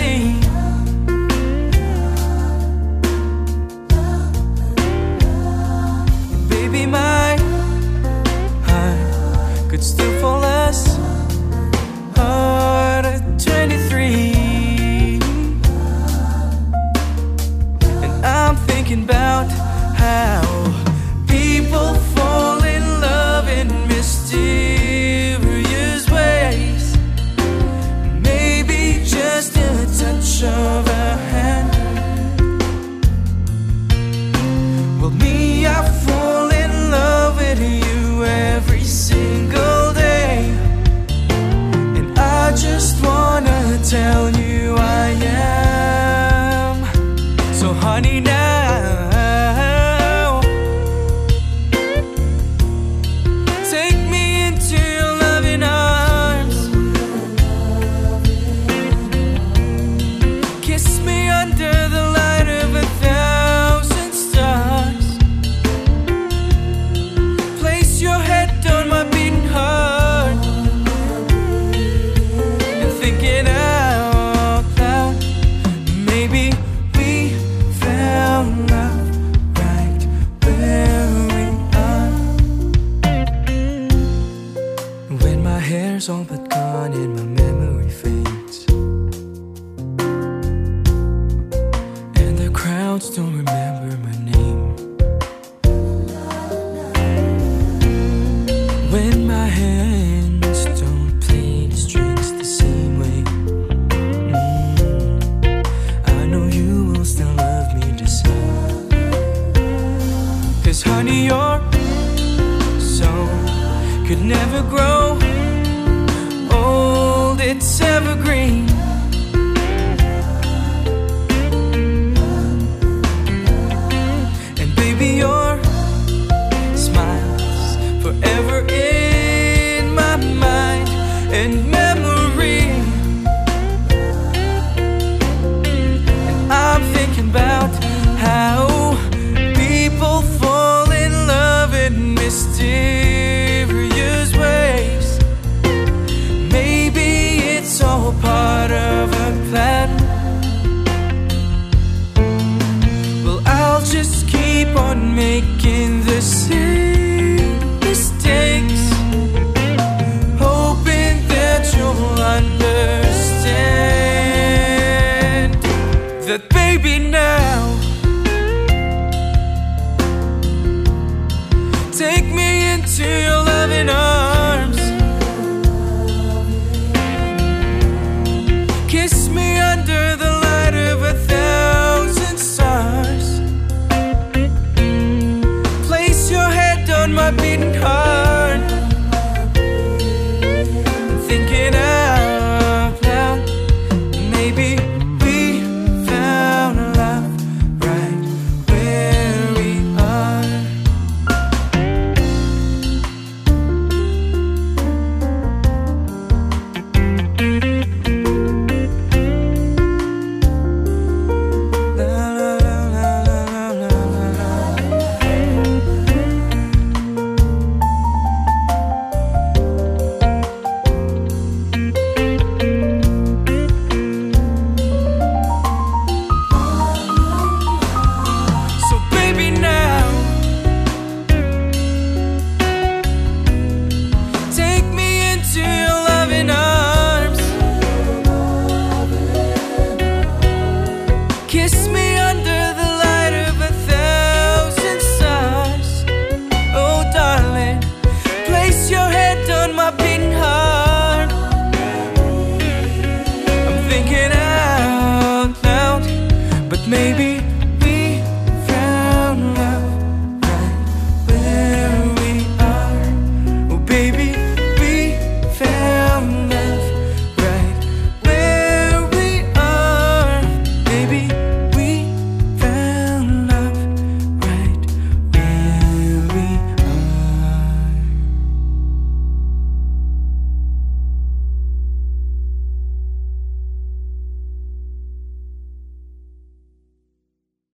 안. So, Cause honey, your soul could never grow old, it's evergreen. And baby, your smiles forever in my mind and mysterious ways. Maybe it's all part of a plan. Well, I'll just keep on making the same mistakes, hoping that you'll understand that, baby, now to maybe